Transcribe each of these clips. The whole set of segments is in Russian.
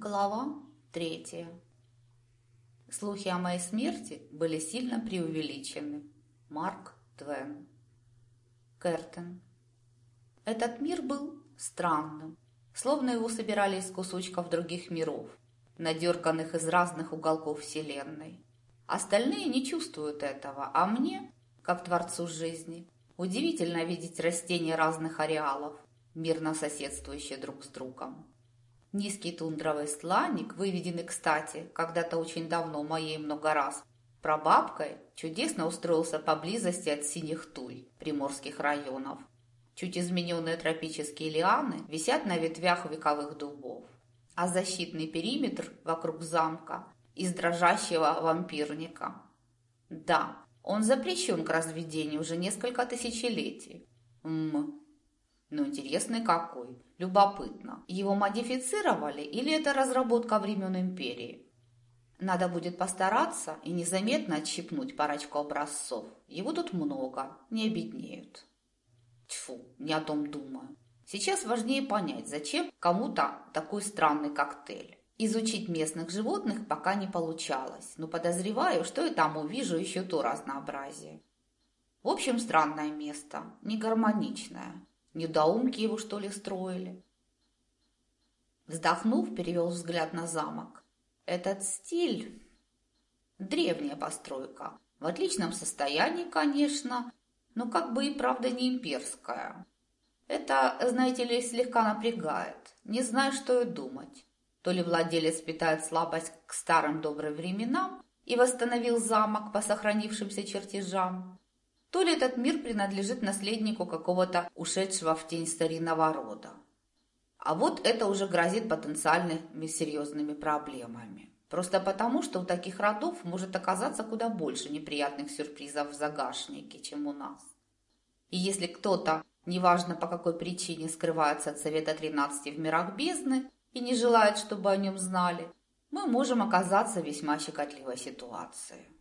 Глава третья. Слухи о моей смерти были сильно преувеличены. Марк Твен. Кертен. Этот мир был странным, словно его собирали из кусочков других миров, надерганных из разных уголков Вселенной. Остальные не чувствуют этого, а мне, как творцу жизни, удивительно видеть растения разных ареалов, мирно соседствующие друг с другом. Низкий тундровый стланник, выведенный, кстати, когда-то очень давно моей много раз, прабабкой, чудесно устроился поблизости от синих туй приморских районов. Чуть измененные тропические лианы висят на ветвях вековых дубов, а защитный периметр вокруг замка из дрожащего вампирника. Да, он запрещен к разведению уже несколько тысячелетий. Ммм, ну интересный какой, любопытно. Его модифицировали или это разработка времен империи? Надо будет постараться и незаметно отщипнуть парочку образцов. Его тут много, не обеднеют. Тьфу, не о том думаю. Сейчас важнее понять, зачем кому-то такой странный коктейль. Изучить местных животных пока не получалось, но подозреваю, что и там увижу еще то разнообразие. В общем, странное место, не гармоничное. Недоумки его, что ли, строили? Вздохнув, перевел взгляд на замок. Этот стиль... Древняя постройка. В отличном состоянии, конечно, но как бы и правда не имперская. Это, знаете ли, слегка напрягает. Не знаю, что и думать. То ли владелец питает слабость к старым добрым временам и восстановил замок по сохранившимся чертежам, то ли этот мир принадлежит наследнику какого-то ушедшего в тень старинного рода. А вот это уже грозит потенциальными серьезными проблемами. Просто потому, что у таких родов может оказаться куда больше неприятных сюрпризов в загашнике, чем у нас. И если кто-то, неважно по какой причине, скрывается от Совета 13 в мирах бездны и не желает, чтобы о нем знали, мы можем оказаться в весьма щекотливой ситуации.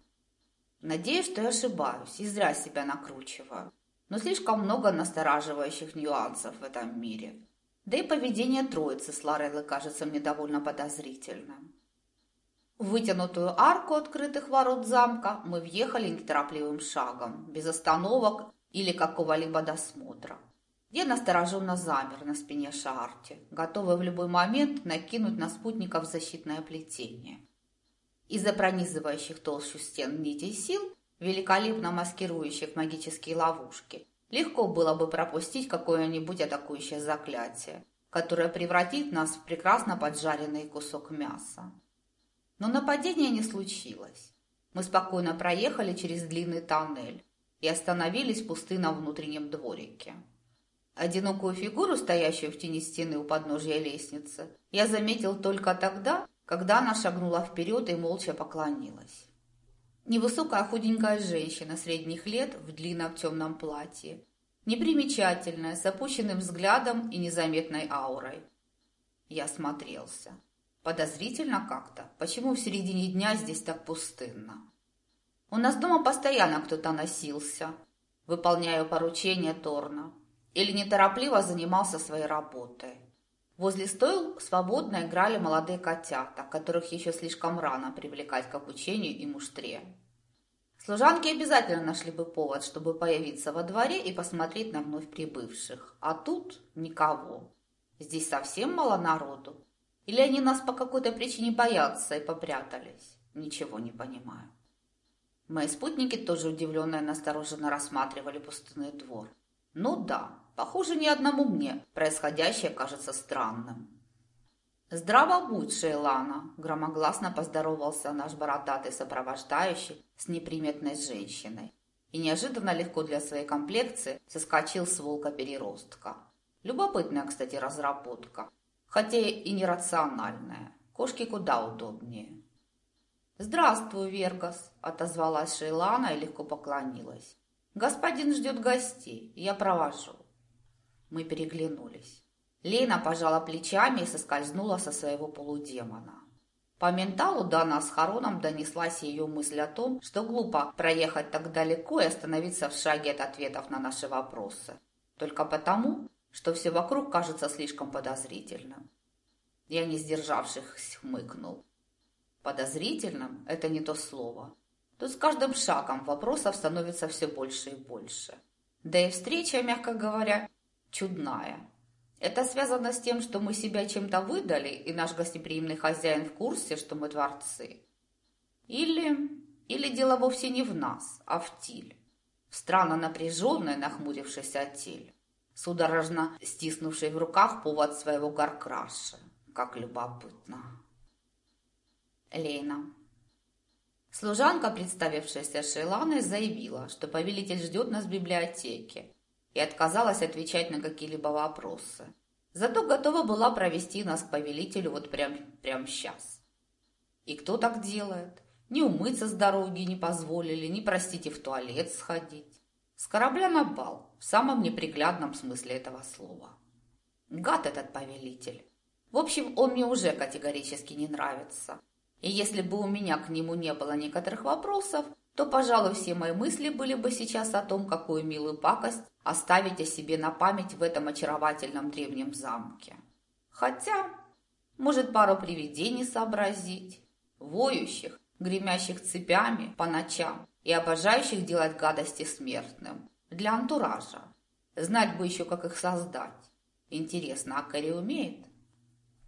Надеюсь, что я ошибаюсь и зря себя накручиваю. Но слишком много настораживающих нюансов в этом мире. Да и поведение троицы с Лареллой кажется мне довольно подозрительным. В вытянутую арку открытых ворот замка мы въехали неторопливым шагом, без остановок или какого-либо досмотра. Я настороженно замер на спине Шаарти, готовый в любой момент накинуть на спутников защитное плетение из-за пронизывающих толщу стен нитей сил, великолепно маскирующих магические ловушки, легко было бы пропустить какое-нибудь атакующее заклятие, которое превратит нас в прекрасно поджаренный кусок мяса. Но нападения не случилось. Мы спокойно проехали через длинный тоннель и остановились в пустынном внутреннем дворике. Одинокую фигуру, стоящую в тени стены у подножья лестницы, я заметил только тогда, когда она шагнула вперед и молча поклонилась. Невысокая худенькая женщина средних лет в длинном темном платье, непримечательная, с опущенным взглядом и незаметной аурой. Я смотрелся. Подозрительно как-то. Почему в середине дня здесь так пустынно? У нас дома постоянно кто-то носился, выполняя поручения Торна, или неторопливо занимался своей работой. Возле стойл свободно играли молодые котята, которых еще слишком рано привлекать к обучению и муштре. Служанки обязательно нашли бы повод, чтобы появиться во дворе и посмотреть на вновь прибывших. А тут никого. Здесь совсем мало народу. Или они нас по какой-то причине боятся и попрятались? Ничего не понимаю. Мои спутники тоже удивленно и настороженно рассматривали пустынный двор. Ну да, Похоже, ни одному мне происходящее кажется странным. «Здраво будь, Шейлана!» – громогласно поздоровался наш бородатый сопровождающий с неприметной женщиной. И неожиданно легко для своей комплекции соскочил с волка-переростка. Любопытная, кстати, разработка, хотя и нерациональная. Кошки куда удобнее. «Здравствуй, Вергас!» – отозвалась Шейлана и легко поклонилась. «Господин ждет гостей, я провожу». Мы переглянулись. Лена пожала плечами и соскользнула со своего полудемона. По менталу Дана с Хароном донеслась ее мысль о том, что глупо проехать так далеко и остановиться в шаге от ответов на наши вопросы. Только потому, что все вокруг кажется слишком подозрительным. Я, не сдержавшись, хмыкнул. Подозрительным – это не то слово. Тут с каждым шагом вопросов становится все больше и больше. Да и встреча, мягко говоря, чудная. Это связано с тем, что мы себя чем-то выдали, и наш гостеприимный хозяин в курсе, что мы творцы. Или, или дело вовсе не в нас, а в Тиль. Странно напряженной, нахмурившейся Тиль, судорожно стиснувшей в руках повод своего горкраша. Как любопытно. Лейна. Служанка, представившаяся Шейланой, заявила, что повелитель ждет нас в библиотеке и отказалась отвечать на какие-либо вопросы. Зато готова была провести нас к повелителю вот прям, прям сейчас. И кто так делает? Ни умыться с дороги не позволили, ни, простите, в туалет сходить. С корабля на бал, в самом неприглядном смысле этого слова. Гад этот повелитель. В общем, он мне уже категорически не нравится. И если бы у меня к нему не было некоторых вопросов, то, пожалуй, все мои мысли были бы сейчас о том, какую милую пакость оставить о себе на память в этом очаровательном древнем замке. Хотя, может, пару привидений сообразить, воющих, гремящих цепями по ночам и обожающих делать гадости смертным, для антуража. Знать бы еще, как их создать. Интересно, а Кэрри умеет?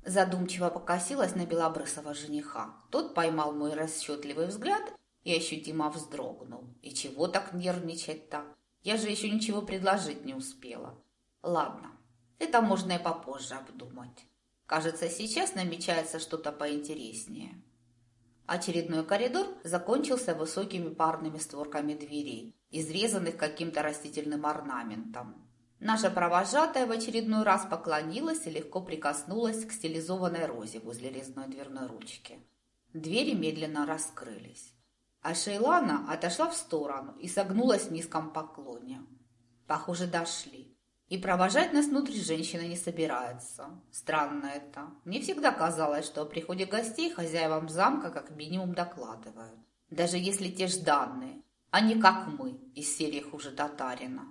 Задумчиво покосилась на белобрысого жениха. Тот поймал мой расчетливый взгляд и ощутимо вздрогнул. И чего так нервничать-то? Я же еще ничего предложить не успела. Ладно, это можно и попозже обдумать. Кажется, сейчас намечается что-то поинтереснее. Очередной коридор закончился высокими парными створками дверей, изрезанных каким-то растительным орнаментом. Наша провожатая в очередной раз поклонилась и легко прикоснулась к стилизованной розе возле резной дверной ручки. Двери медленно раскрылись. А Шейлана отошла в сторону и согнулась в низком поклоне. Похоже, дошли. И провожать нас внутрь женщина не собирается. Странно это. Мне всегда казалось, что о приходе гостей хозяевам замка как минимум докладывают. Даже если те ж данные, а не как мы из серии «Хуже татарина».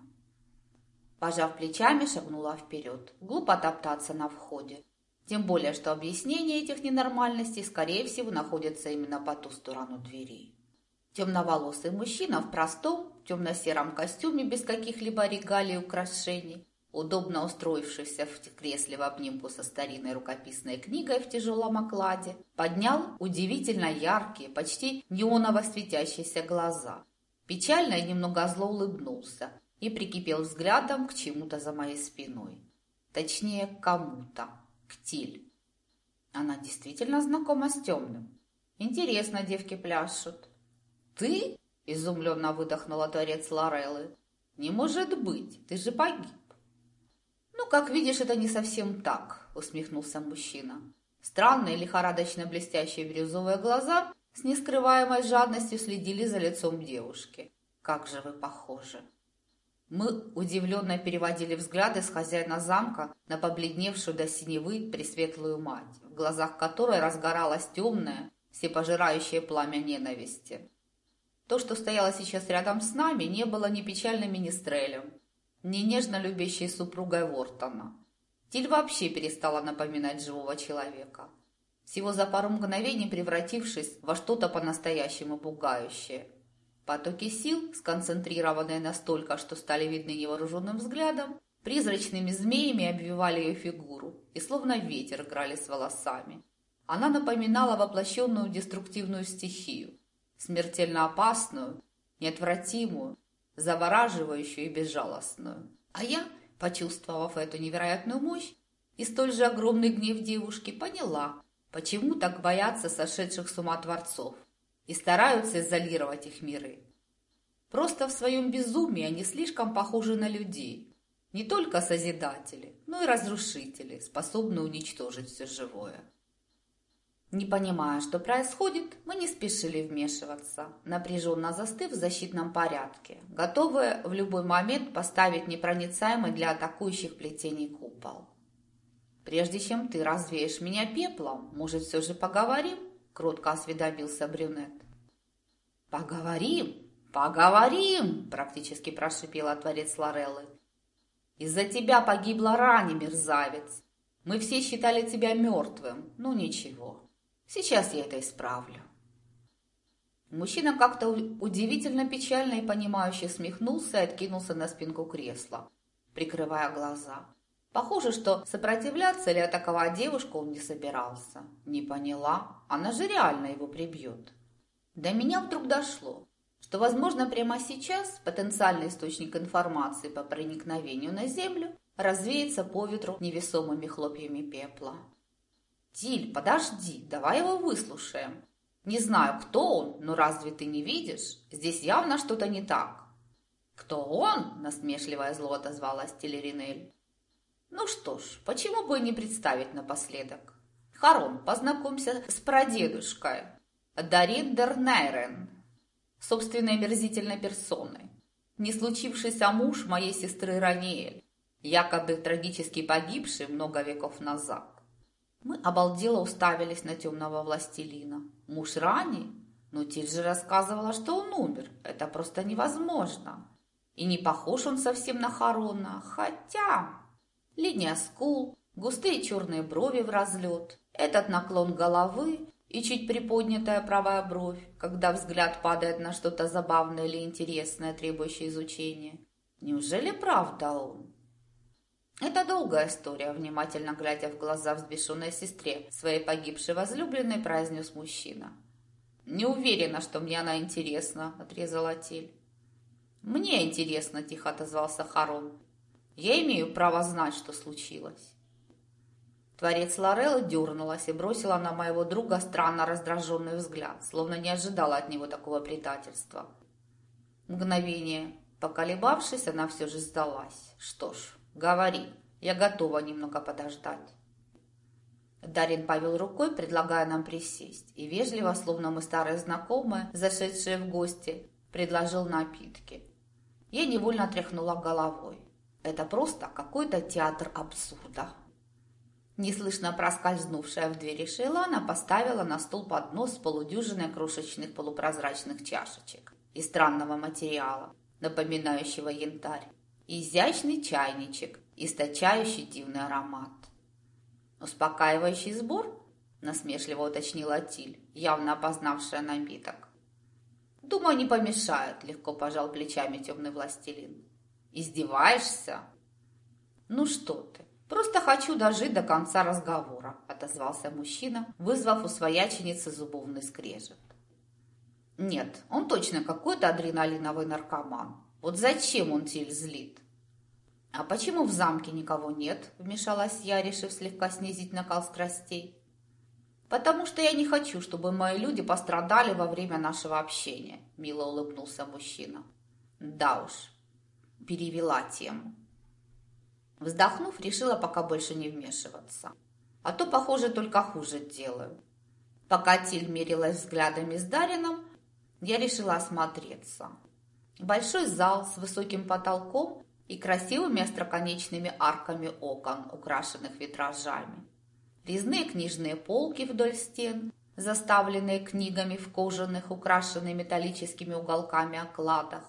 Пожав плечами, шагнула вперед. Глупо топтаться на входе. Тем более, что объяснение этих ненормальностей, скорее всего, находится именно по ту сторону двери. Темноволосый мужчина в простом, темно-сером костюме без каких-либо регалий и украшений, удобно устроившийся в кресле в обнимку со старинной рукописной книгой в тяжелом окладе, поднял удивительно яркие, почти неоново светящиеся глаза. Печально и немного зло улыбнулся, и прикипел взглядом к чему-то за моей спиной. Точнее, к кому-то. К Тиль. Она действительно знакома с темным. Интересно, девки пляшут. «Ты?» – изумленно выдохнула дворец Лореллы. «Не может быть, ты же погиб». «Ну, как видишь, это не совсем так», – усмехнулся мужчина. Странные, лихорадочно блестящие бирюзовые глаза с нескрываемой жадностью следили за лицом девушки. «Как же вы похожи!» Мы удивленно переводили взгляды с хозяина замка на побледневшую до синевы пресветлую мать, в глазах которой разгоралось темное, всепожирающее пламя ненависти. То, что стояло сейчас рядом с нами, не было ни печальным министрелем, ни нежно любящей супругой Вортона. Тиль вообще перестала напоминать живого человека, всего за пару мгновений превратившись во что-то по-настоящему пугающее – Потоки сил, сконцентрированные настолько, что стали видны невооруженным взглядом, призрачными змеями обвивали ее фигуру и словно ветер играли с волосами. Она напоминала воплощенную деструктивную стихию, смертельно опасную, неотвратимую, завораживающую и безжалостную. А я, почувствовав эту невероятную мощь и столь же огромный гнев девушки, поняла, почему так боятся сошедших с ума творцов и стараются изолировать их миры. Просто в своем безумии они слишком похожи на людей. Не только созидатели, но и разрушители, способные уничтожить все живое. Не понимая, что происходит, мы не спешили вмешиваться, напряженно застыв в защитном порядке, готовые в любой момент поставить непроницаемый для атакующих плетений купол. «Прежде чем ты развеешь меня пеплом, может, все же поговорим?» – кротко осведомился брюнет. «Поговорим, поговорим!» – практически прошипела творец Лореллы. «Из-за тебя погибла Рани, мерзавец. Мы все считали тебя мертвым. Ну ничего, сейчас я это исправлю. Мужчина как-то удивительно печально и понимающе смехнулся и откинулся на спинку кресла, прикрывая глаза. Похоже, что сопротивляться или атаковать девушку он не собирался. Не поняла, она же реально его прибьет. До меня вдруг дошло, что, возможно, прямо сейчас потенциальный источник информации по проникновению на Землю развеется по ветру невесомыми хлопьями пепла. «Тиль, подожди, давай его выслушаем», не знаю, кто он, но разве ты не видишь? Здесь явно что-то не так. Кто он? Насмешливое зло отозвалась Телеринель. Ну что ж, почему бы не представить напоследок? Харон, познакомься с прадедушкой. Дарин Дернайрен, собственной мерзительной персоной. Не случившийся муж моей сестры Ранеэль, якобы трагически погибший много веков назад. Мы обалдело уставились на темного властелина. Муж Рани? Но Тиль же рассказывала, что он умер. Это просто невозможно. И не похож он совсем на Харона. Хотя... Линия скул, густые черные брови в разлет, этот наклон головы и чуть приподнятая правая бровь, когда взгляд падает на что-то забавное или интересное, требующее изучения. Неужели правда он? Это долгая история, внимательно глядя в глаза взбешенной сестре, своей погибшей возлюбленной, произнес мужчина. «Не уверена, что мне она интересна», – отрезала Тель. «Мне интересно», – тихо отозвался Харон. «Я имею право знать, что случилось». Творец Лорелла дернулась и бросила на моего друга странно раздраженный взгляд, словно не ожидала от него такого предательства. Мгновение, поколебавшись, она все же сдалась. Что ж, «Говори, я готова немного подождать». Дарин повел рукой, предлагая нам присесть, и вежливо, словно мы старые знакомые, зашедшие в гости, предложил напитки. Я невольно тряхнула головой. Это просто какой-то театр абсурда. Неслышно проскользнувшая в двери Шейлана поставила на стол поднос с полудюжиной крошечных полупрозрачных чашечек из странного материала, напоминающего янтарь изящный чайничек, источающий дивный аромат. «Успокаивающий сбор?» – насмешливо уточнила Тиль, явно опознавшая напиток. «Думаю, не помешает», – легко пожал плечами темный властелин. «Издеваешься?» «Ну что ты, просто хочу дожить до конца разговора», – отозвался мужчина, вызвав у свояченицы зубовный скрежет. «Нет, он точно какой-то адреналиновый наркоман. Вот зачем он Тиль злит? А почему в замке никого нет? Вмешалась я, решив слегка снизить накал страстей. Потому что я не хочу, чтобы мои люди пострадали во время нашего общения, мило улыбнулся мужчина. Да уж, перевела тему. Вздохнув, решила пока больше не вмешиваться. А то, похоже, только хуже делаю. Пока Тиль мерилась взглядами с Дарином, я решила осмотреться. Большой зал с высоким потолком и красивыми остроконечными арками окон, украшенных витражами. Резные книжные полки вдоль стен, заставленные книгами в кожаных, украшенных металлическими уголками окладах,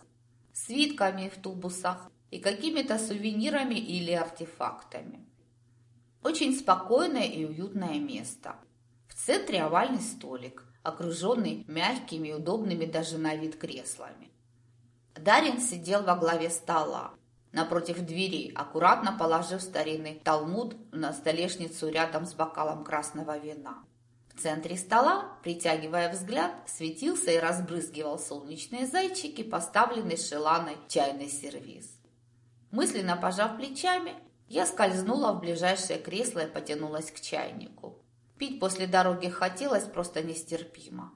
свитками в тубусах и какими-то сувенирами или артефактами. Очень спокойное и уютное место. В центре овальный столик, окруженный мягкими и удобными даже на вид креслами. Дарин сидел во главе стола, напротив двери, аккуратно положив старинный талмуд на столешницу рядом с бокалом красного вина. В центре стола, притягивая взгляд, светился и разбрызгивал солнечные зайчики, поставленный шеланой чайный сервиз. Мысленно пожав плечами, я скользнула в ближайшее кресло и потянулась к чайнику. Пить после дороги хотелось просто нестерпимо.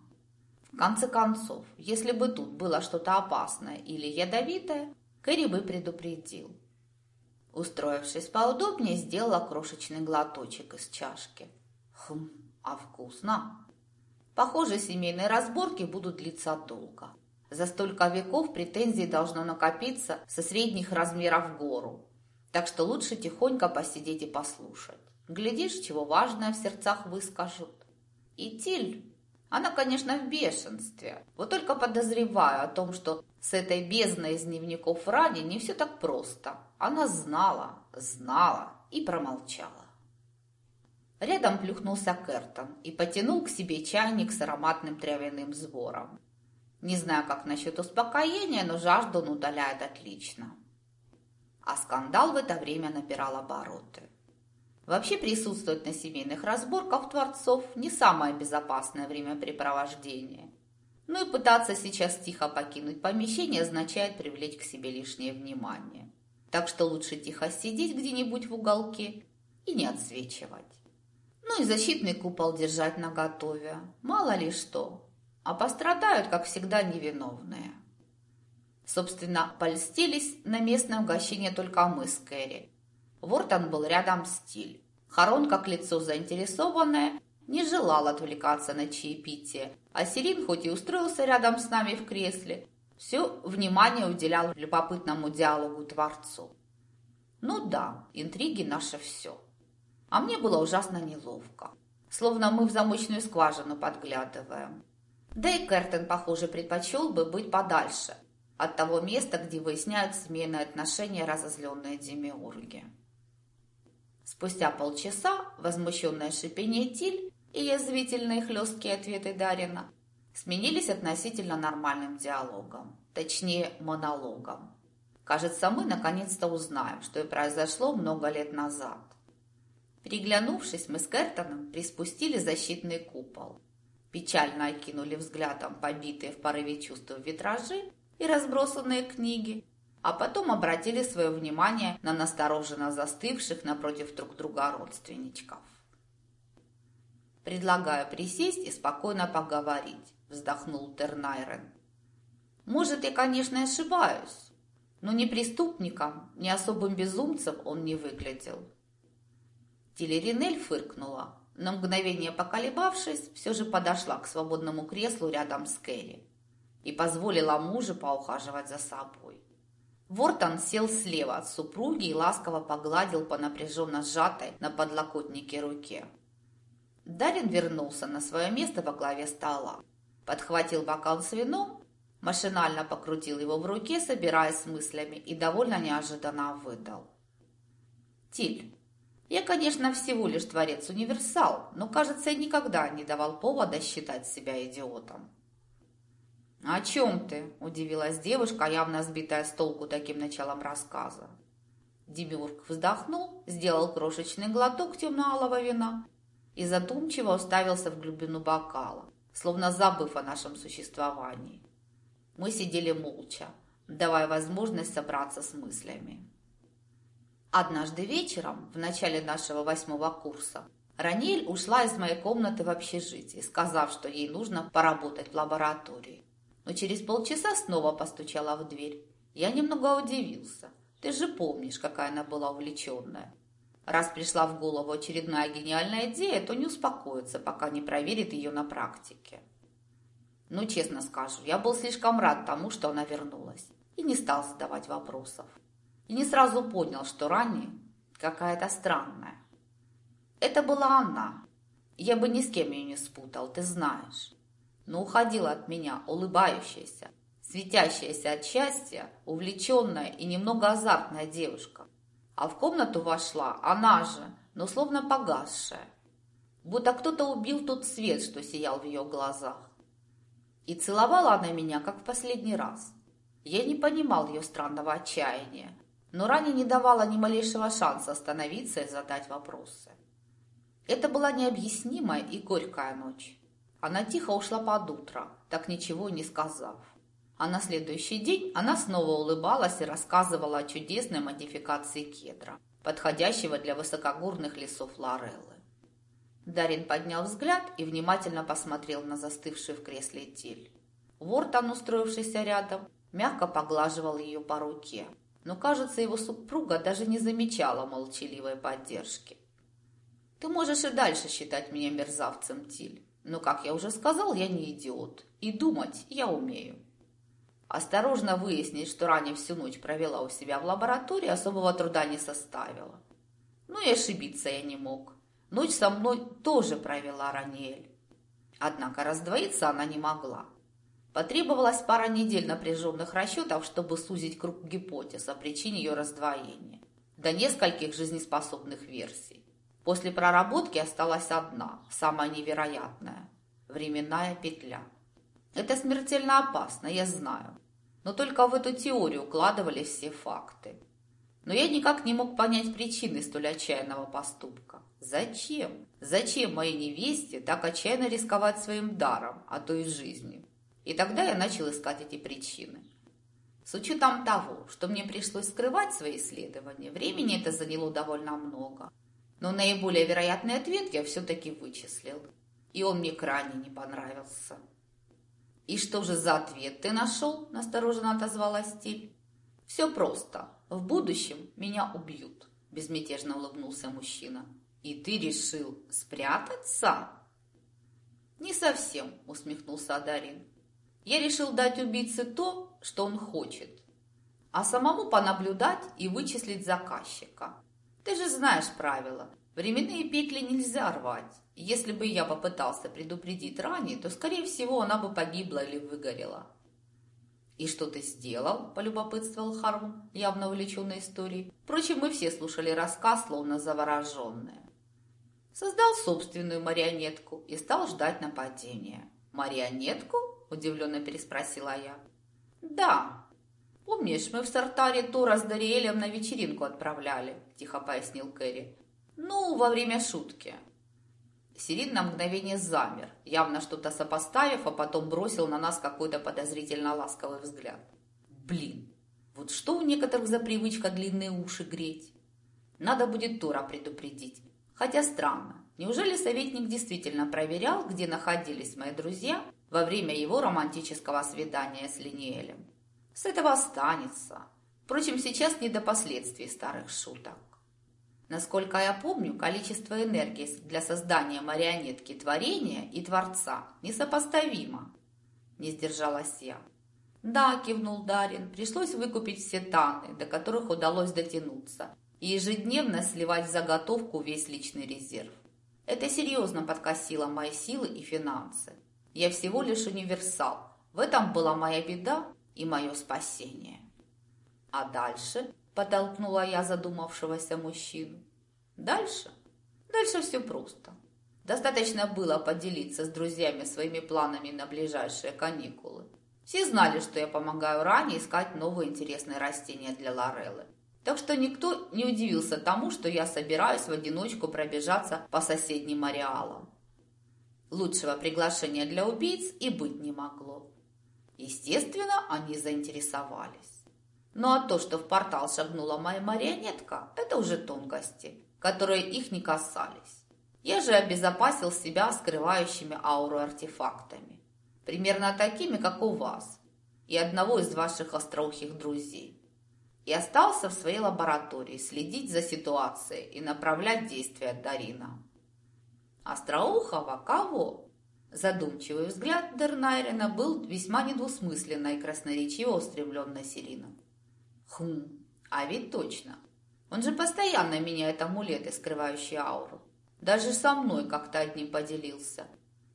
В конце концов, если бы тут было что-то опасное или ядовитое, Кэрри бы предупредил. Устроившись поудобнее, сделала крошечный глоточек из чашки. Хм, а вкусно. Похоже, семейные разборки будут длиться долго. За столько веков претензий должно накопиться со средних размеров гору. Так что лучше тихонько посидеть и послушать. Глядишь, чего важное в сердцах выскажут. И Тиль она, конечно, в бешенстве. Вот только подозреваю о том, что с этой бездной из дневников Ради не все так просто. Она знала, знала и промолчала. Рядом плюхнулся Кертон и потянул к себе чайник с ароматным травяным сбором. Не знаю, как насчет успокоения, но жажду он удаляет отлично. А скандал в это время набирал обороты. Вообще присутствовать на семейных разборках творцов не самое безопасное времяпрепровождение. Ну и пытаться сейчас тихо покинуть помещение означает привлечь к себе лишнее внимание. Так что лучше тихо сидеть где-нибудь в уголке и не отсвечивать. Ну и защитный купол держать наготове. Мало ли что. А пострадают, как всегда, невиновные. Собственно, польстились на местное угощение только мы с Кэрри. Вортон был рядом с Тиль. Харон, как лицо заинтересованное, не желал отвлекаться на чаепитие, а Сирин, хоть и устроился рядом с нами в кресле, все внимание уделял любопытному диалогу Творцу. Ну да, интриги наше все. А мне было ужасно неловко. Словно мы в замочную скважину подглядываем. Да и Кертен, похоже, предпочел бы быть подальше от того места, где выясняют семейные отношения разозленные демиурги. Спустя полчаса возмущенное шипение Тиль и язвительные хлесткие ответы Дарина сменились относительно нормальным диалогом, точнее монологом. Кажется, мы наконец-то узнаем, что и произошло много лет назад. Переглянувшись, мы с Кертоном приспустили защитный купол. Печально окинули взглядом побитые в порыве чувств витражи и разбросанные книги, а потом обратили свое внимание на настороженно застывших напротив друг друга родственничков. «Предлагаю присесть и спокойно поговорить», – вздохнул Тернайрен. «Может, я, конечно, ошибаюсь, но ни преступником, ни особым безумцем он не выглядел. Телеринель фыркнула. На мгновение поколебавшись, все же подошла к свободному креслу рядом с Кэрри и позволила мужу поухаживать за собой. Вортон сел слева от супруги и ласково погладил по напряженно сжатой на подлокотнике руке. Дарин вернулся на свое место во главе стола, подхватил бокал с вином, машинально покрутил его в руке, собираясь с мыслями, и довольно неожиданно выдал. «Тиль, я, конечно, всего лишь творец-универсал, но, кажется, я никогда не давал повода считать себя идиотом. «О чем ты?» – удивилась девушка, явно сбитая с толку таким началом рассказа. Демиург вздохнул, сделал крошечный глоток темно-алого вина и задумчиво уставился в глубину бокала, словно забыв о нашем существовании. Мы сидели молча, давая возможность собраться с мыслями. Однажды вечером, в начале нашего восьмого курса, Раниль ушла из моей комнаты в общежитие, сказав, что ей нужно поработать в лаборатории. Но через полчаса снова постучала в дверь. Я немного удивился. Ты же помнишь, какая она была увлеченная. Раз пришла в голову очередная гениальная идея, то не успокоится, пока не проверит ее на практике. Ну, честно скажу, я был слишком рад тому, что она вернулась, и не стал задавать вопросов и не сразу понял, что Ранни какая-то странная. Это была она. Я бы ни с кем ее не спутал, ты знаешь. Но уходила от меня, улыбающаяся, светящаяся от счастья, увлеченная и немного азартная девушка. А в комнату вошла она же, но словно погасшая. Будто кто-то убил тот свет, что сиял в ее глазах. И целовала она меня, как в последний раз. Я не понимал ее странного отчаяния, но Рани не давала ни малейшего шанса остановиться и задать вопросы. Это была необъяснимая и горькая ночь. Она тихо ушла под утро, так ничего не сказав. А на следующий день она снова улыбалась и рассказывала о чудесной модификации кедра, подходящего для высокогорных лесов Лореллы. Дарин поднял взгляд и внимательно посмотрел на застывшую в кресле Тиль. Вортон, устроившийся рядом, мягко поглаживал ее по руке – но, кажется, его супруга даже не замечала молчаливой поддержки. «Ты можешь и дальше считать меня мерзавцем, Тиль, но, как я уже сказал, я не идиот, и думать я умею». Осторожно выяснить, что ранее всю ночь провела у себя в лаборатории, особого труда не составило. Ну и ошибиться я не мог. Ночь со мной тоже провела Раниэль. Однако раздвоиться она не могла. Потребовалась пара недель напряженных расчетов, чтобы сузить круг гипотез о причине ее раздвоения до нескольких жизнеспособных версий. После проработки осталась одна, самая невероятная – временная петля. Это смертельно опасно, я знаю. Но только в эту теорию укладывались все факты. Но я никак не мог понять причины столь отчаянного поступка. Зачем? Зачем моей невесте так отчаянно рисковать своим даром, а то и жизнью? И тогда я начал искать эти причины. С учетом того, что мне пришлось скрывать свои исследования, времени это заняло довольно много. Но наиболее вероятный ответ я все-таки вычислил. И он мне крайне не понравился. «И что же за ответ ты нашел?» – настороженно отозвалась Тиль. «Все просто. В будущем меня убьют», – безмятежно улыбнулся мужчина. «И ты решил спрятаться?» «Не совсем», – усмехнулся Адарин. «Я решил дать убийце то, что он хочет, а самому понаблюдать и вычислить заказчика. Ты же знаешь правила. Временные петли нельзя рвать. Если бы я попытался предупредить ранее, то, скорее всего, она бы погибла или выгорела. «И что ты сделал?» – полюбопытствовал Харвун, явно увлеченной историей. Впрочем, мы все слушали рассказ, словно завороженные. Создал собственную марионетку и стал ждать нападения. «Марионетку?» – удивленно переспросила я. «Да. Помнишь, мы в Сартаре Тора с Дариэлем на вечеринку отправляли?» – тихо пояснил Кэрри. «Ну, во время шутки». Сирин на мгновение замер, явно что-то сопоставив, а потом бросил на нас какой-то подозрительно ласковый взгляд. Блин, вот что у некоторых за привычка длинные уши греть? Надо будет Тора предупредить. Хотя странно, неужели советник действительно проверял, где находились мои друзья во время его романтического свидания с Линиэлем? С этого останется. Впрочем, сейчас не до последствий старых шуток. Насколько я помню, количество энергии для создания марионетки творения и творца несопоставимо. Не сдержалась я. Да, кивнул Дарин, пришлось выкупить все таны, до которых удалось дотянуться, и ежедневно сливать в заготовку весь личный резерв. Это серьезно подкосило мои силы и финансы. Я всего лишь универсал. В этом была моя беда и мое спасение. А дальше Подтолкнула я задумавшегося мужчину. Дальше? Дальше все просто. Достаточно было поделиться с друзьями своими планами на ближайшие каникулы. Все знали, что я помогаю Ране искать новые интересные растения для Лореллы. Так что никто не удивился тому, что я собираюсь в одиночку пробежаться по соседним ареалам. Лучшего приглашения для убийц и быть не могло. Естественно, они заинтересовались. Ну а то, что в портал шагнула моя марионетка, это уже тонкости, которые их не касались. Я же обезопасил себя скрывающими ауру артефактами. Примерно такими, как у вас и одного из ваших остроухих друзей. И остался в своей лаборатории следить за ситуацией и направлять действия Дарина. Остроухого кого? Задумчивый взгляд Дернайрена был весьма недвусмысленно и красноречиво устремлен на Сирину. Хм, а ведь точно. Он же постоянно меняет амулеты, скрывающие ауру. Даже со мной как-то одним поделился.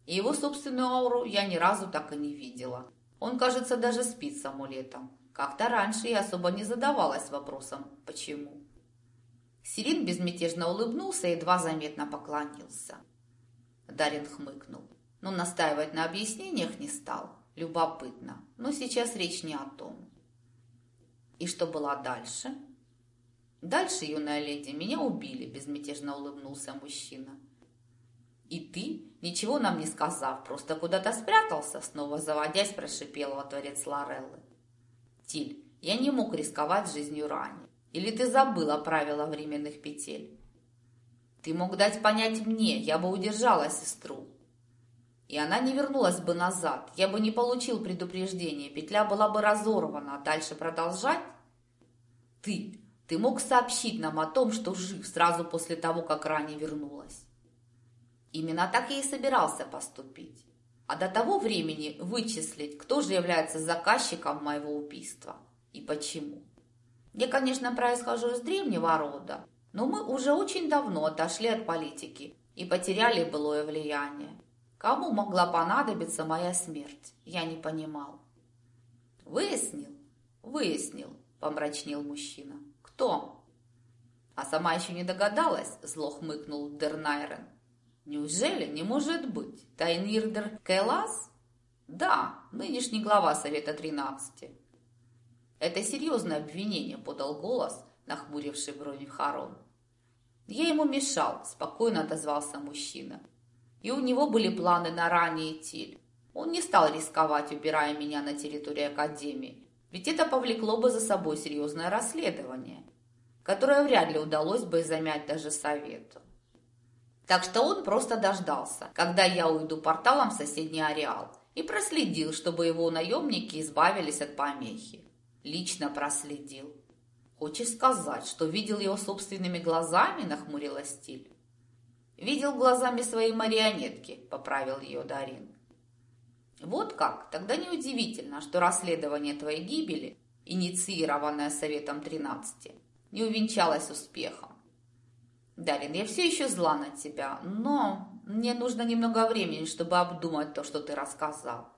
И его собственную ауру я ни разу так и не видела. Он, кажется, даже спит с амулетом. Как-то раньше я особо не задавалась вопросом «почему?». Сирин безмятежно улыбнулся и едва заметно поклонился. Дарин хмыкнул. Но настаивать на объяснениях не стал. Любопытно. Но сейчас речь не о том. И что было дальше? Дальше, юная леди, меня убили, безмятежно улыбнулся мужчина. И ты, ничего нам не сказав, просто куда-то спрятался, снова заводясь, прошипел во дворец Лореллы. Тиль, я не мог рисковать жизнью ранее. Или ты забыла правила временных петель? Ты мог дать понять мне, я бы удержала сестру. И она не вернулась бы назад. Я бы не получил предупреждения. Петля была бы разорвана. А дальше продолжать? Ты, ты мог сообщить нам о том, что жив сразу после того, как ранее вернулась. Именно так я и собирался поступить. А до того времени вычислить, кто же является заказчиком моего убийства и почему. Я, конечно, происхожу из древнего рода, но мы уже очень давно отошли от политики и потеряли былое влияние. Кому могла понадобиться моя смерть, я не понимал. Выяснил? Выяснил, помрачнел мужчина. Кто? А сама еще не догадалась, зло хмыкнул Дернайрен. Неужели не может быть? Тайнирдер Кэлас? Да, нынешний глава Совета 13. Это серьезное обвинение, подал голос, нахмуривший брови Харон. Я ему мешал, спокойно отозвался мужчина. И у него были планы на ранний Тиль. Он не стал рисковать, убирая меня на территорию Академии, ведь это повлекло бы за собой серьезное расследование, которое вряд ли удалось бы замять даже совету. Так что он просто дождался, когда я уйду порталом в соседний ареал, и проследил, чтобы его наемники избавились от помехи. Лично проследил. «Хочешь сказать, что видел его собственными глазами?» – нахмурила Стиль. «Видел глазами своей марионетки», – поправил ее Дарин. Вот как? Тогда неудивительно, что расследование твоей гибели, инициированное Советом 13, не увенчалось успехом. Дарин, я все еще зла на тебя, но мне нужно немного времени, чтобы обдумать то, что ты рассказал.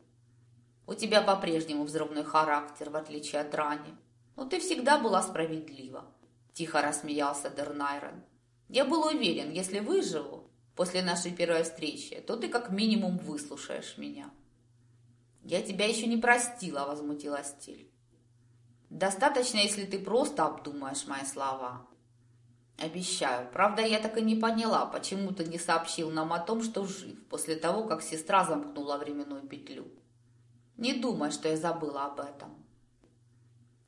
У тебя по-прежнему взрывной характер, в отличие от Рани. Но ты всегда была справедлива. Тихо рассмеялся Дернайрон. Я был уверен, если выживу после нашей первой встречи, то ты как минимум выслушаешь меня. «Я тебя еще не простила», — возмутилась Стиль. «Достаточно, если ты просто обдумаешь мои слова». «Обещаю. Правда, я так и не поняла, почему ты не сообщил нам о том, что жив, после того, как сестра замкнула временную петлю. Не думай, что я забыла об этом».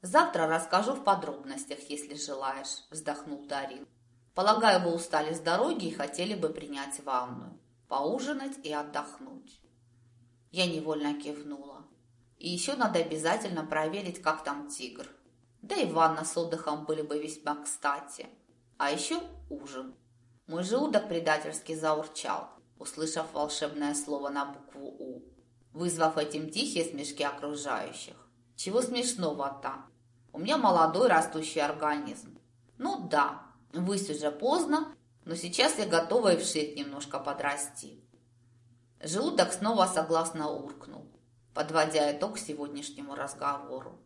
«Завтра расскажу в подробностях, если желаешь», — вздохнул Дарин. «Полагаю, вы устали с дороги и хотели бы принять ванную, поужинать и отдохнуть». Я невольно кивнула. И еще надо обязательно проверить, как там тигр. Да и ванна с отдыхом были бы весьма кстати. А еще ужин. Мой желудок предательски заурчал, услышав волшебное слово на букву «У», вызвав этим тихие смешки окружающих. Чего смешного-то? У меня молодой растущий организм. Ну да, высь уже поздно, но сейчас я готова и вширь немножко подрасти. Желудок снова согласно уркнул, подводя итог сегодняшнему разговору.